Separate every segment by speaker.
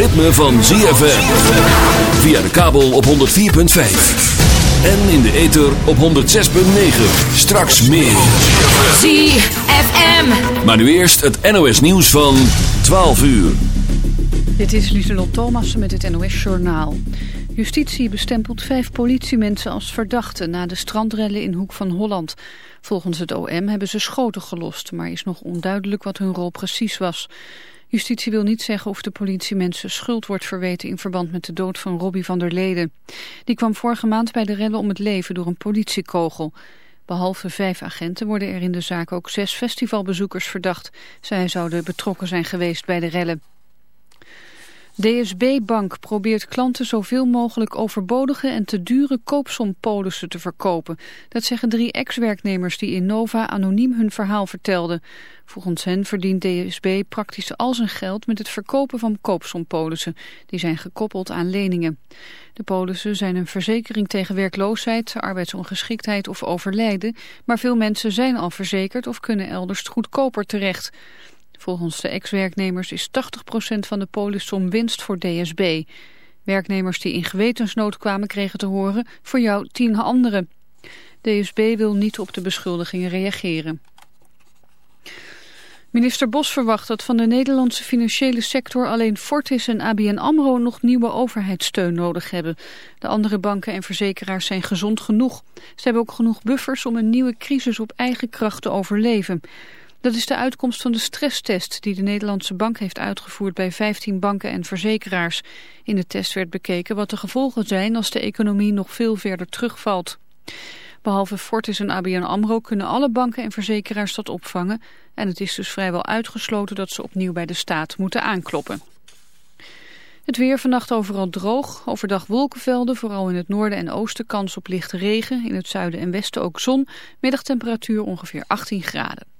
Speaker 1: ritme van ZFM. Via de kabel op 104.5. En in de ether op 106.9. Straks meer.
Speaker 2: ZFM.
Speaker 1: Maar nu eerst het NOS nieuws van 12 uur.
Speaker 3: Dit is Lieselot Thomas met het NOS Journaal. Justitie bestempelt vijf politiemensen als verdachten na de strandrellen in Hoek van Holland. Volgens het OM hebben ze schoten gelost, maar is nog onduidelijk wat hun rol precies was. Justitie wil niet zeggen of de politie mensen schuld wordt verweten in verband met de dood van Robbie van der Leden. Die kwam vorige maand bij de rellen om het leven door een politiekogel. Behalve vijf agenten worden er in de zaak ook zes festivalbezoekers verdacht. Zij zouden betrokken zijn geweest bij de rellen. DSB Bank probeert klanten zoveel mogelijk overbodige en te dure koopsompolissen te verkopen. Dat zeggen drie ex-werknemers die in Nova anoniem hun verhaal vertelden. Volgens hen verdient DSB praktisch al zijn geld met het verkopen van koopsompolissen. Die zijn gekoppeld aan leningen. De polissen zijn een verzekering tegen werkloosheid, arbeidsongeschiktheid of overlijden. Maar veel mensen zijn al verzekerd of kunnen elders goedkoper terecht. Volgens de ex-werknemers is 80% van de polissom winst voor DSB. Werknemers die in gewetensnood kwamen kregen te horen voor jou tien anderen. DSB wil niet op de beschuldigingen reageren. Minister Bos verwacht dat van de Nederlandse financiële sector alleen Fortis en ABN AMRO nog nieuwe overheidssteun nodig hebben. De andere banken en verzekeraars zijn gezond genoeg. Ze hebben ook genoeg buffers om een nieuwe crisis op eigen kracht te overleven. Dat is de uitkomst van de stresstest die de Nederlandse bank heeft uitgevoerd bij 15 banken en verzekeraars. In de test werd bekeken wat de gevolgen zijn als de economie nog veel verder terugvalt. Behalve Fortis en ABN AMRO kunnen alle banken en verzekeraars dat opvangen. En het is dus vrijwel uitgesloten dat ze opnieuw bij de staat moeten aankloppen. Het weer vannacht overal droog. Overdag wolkenvelden, vooral in het noorden en oosten kans op lichte regen. In het zuiden en westen ook zon. Middagtemperatuur ongeveer 18 graden.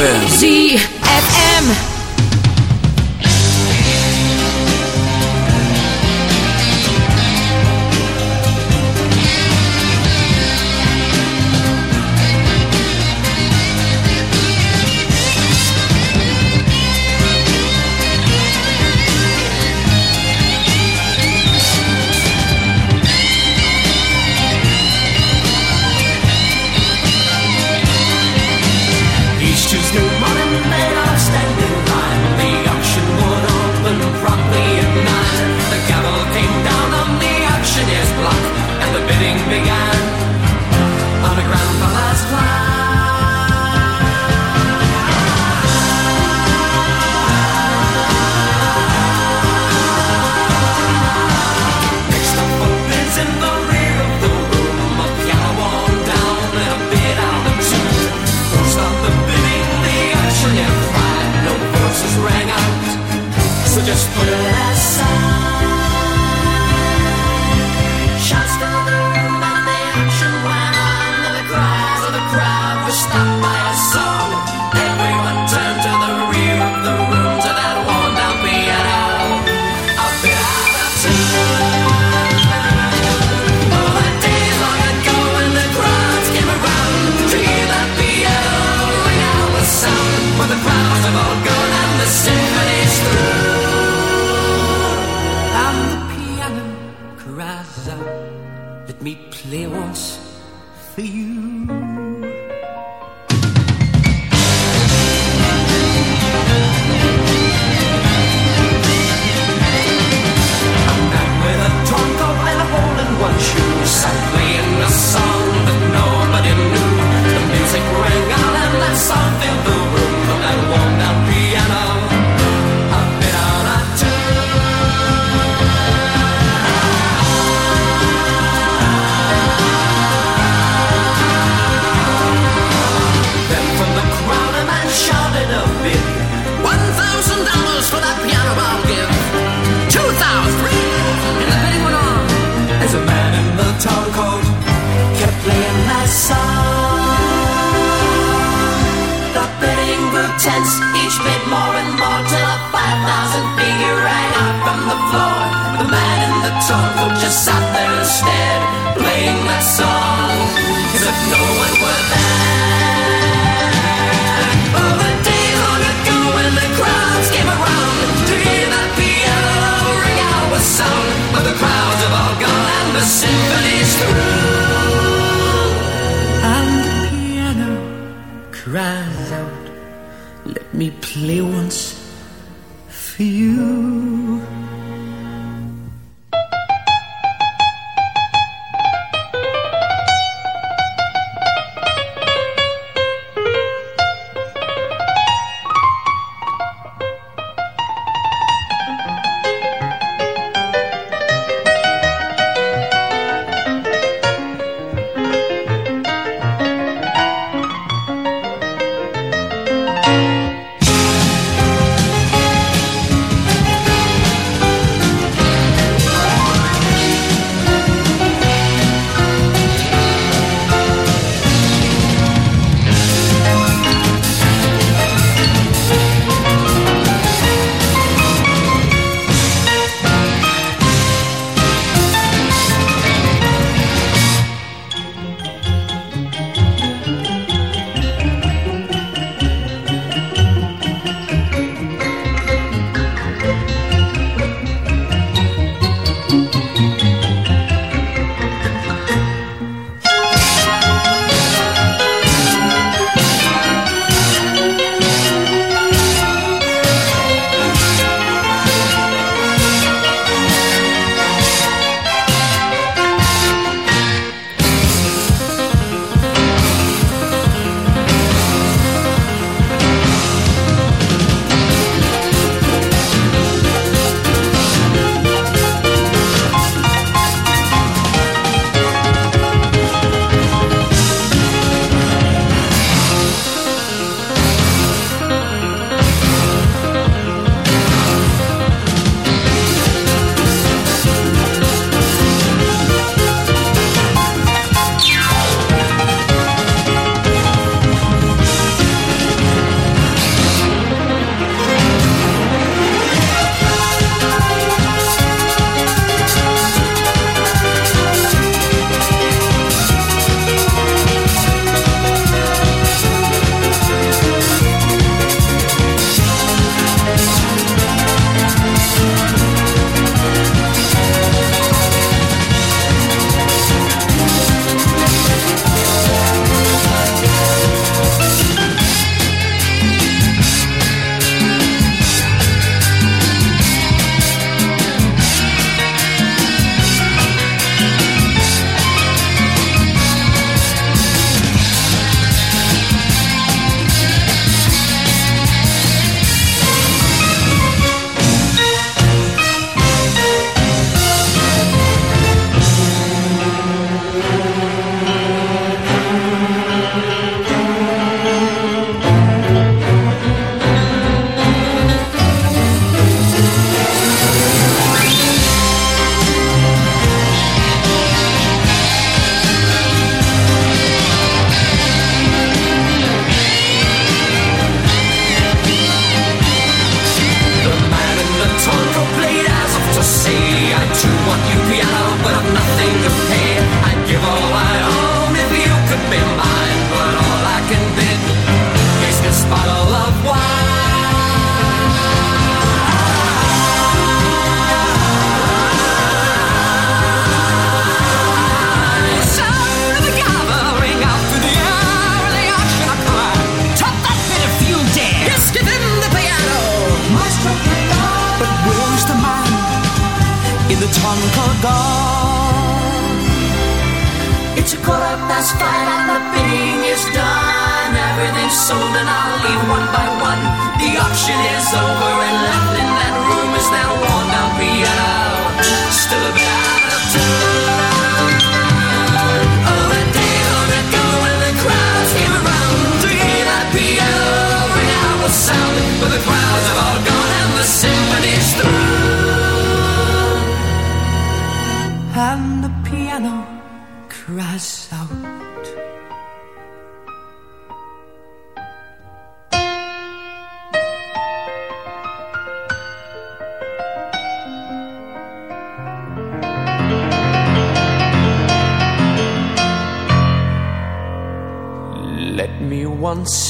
Speaker 4: ZFM. Once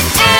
Speaker 5: Yeah.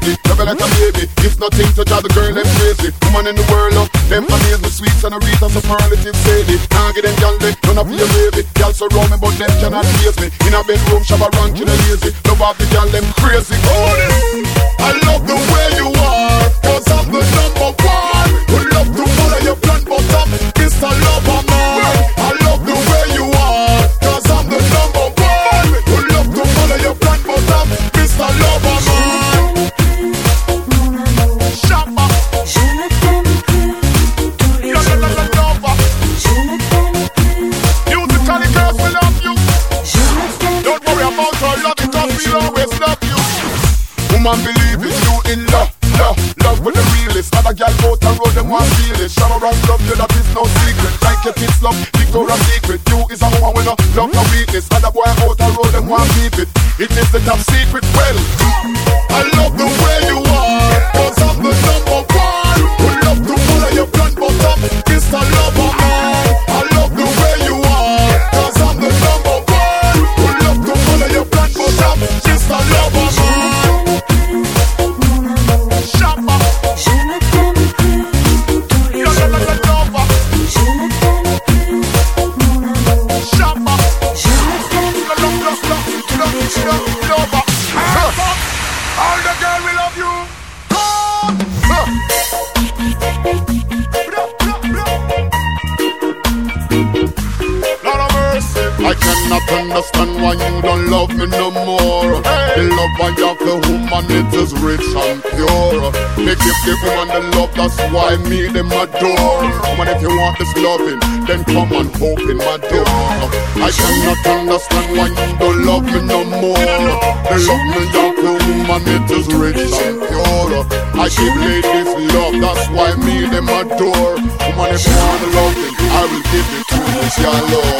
Speaker 5: baby, love like a baby. It's nothing to drive the girl them crazy. Woman in the world up, them amaze me sweet and a read a superlative sadie. Can't get them gal they none of your baby. Gal so round me but them cannot chase me. In a bedroom, shabba rank, you know lazy. Love off the gal them crazy. Oh, I love the way. my door. If you want this loving, then come and open my door. I cannot understand why you don't love me no more. The love me like a woman, it is rich and pure. I give ladies love, that's why me them adore. on, if you want loving, I will give it to you, your love.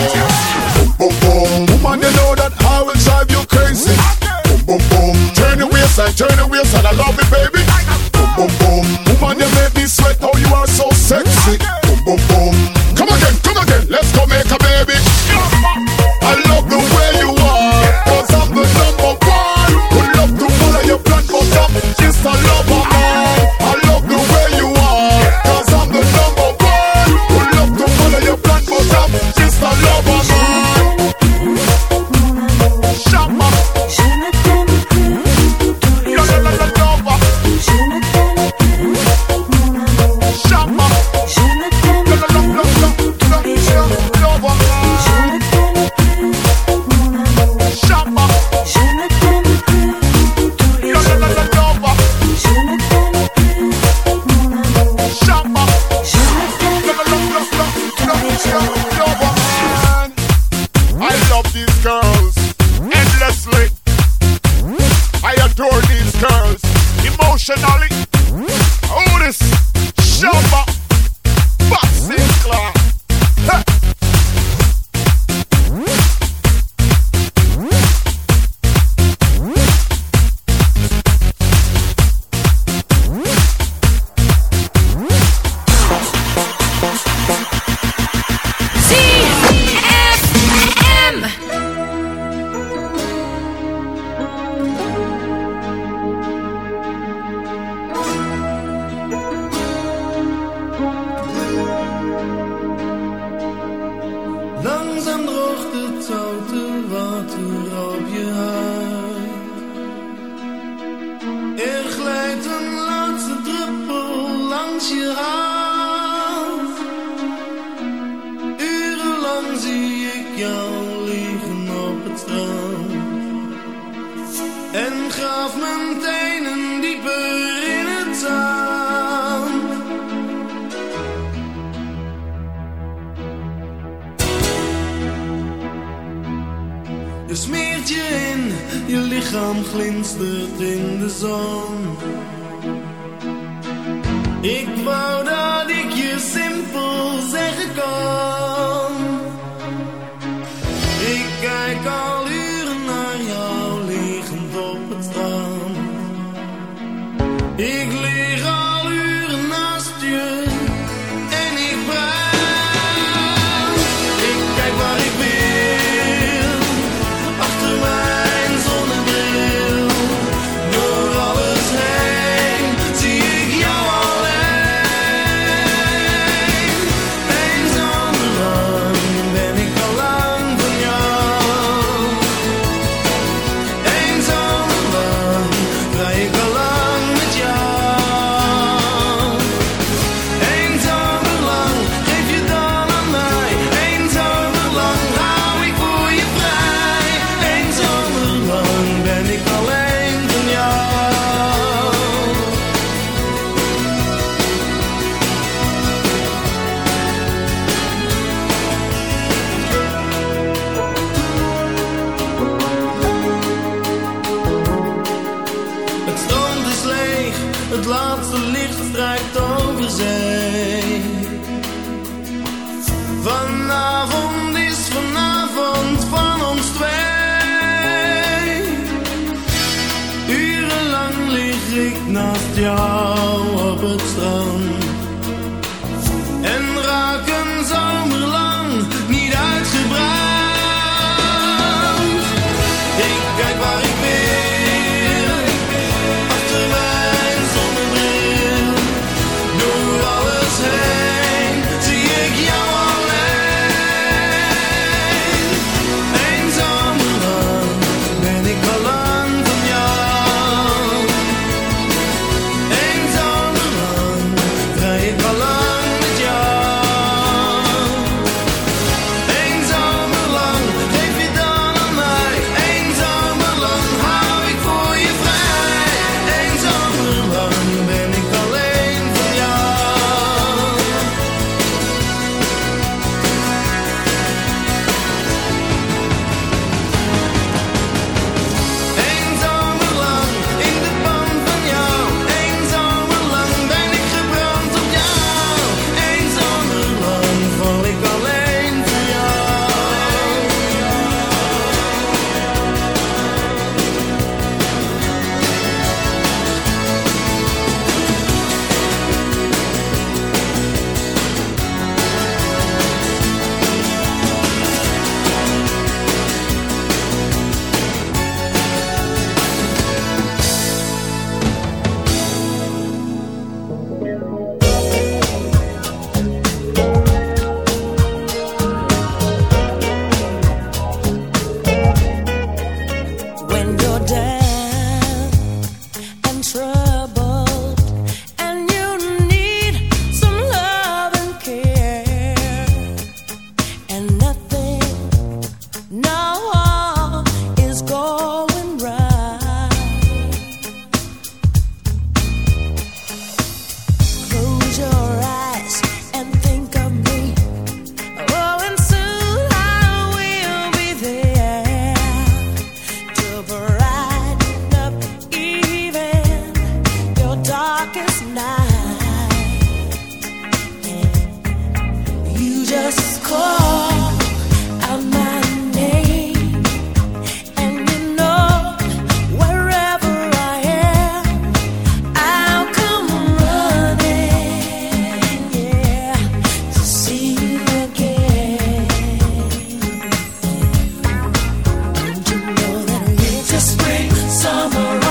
Speaker 6: summer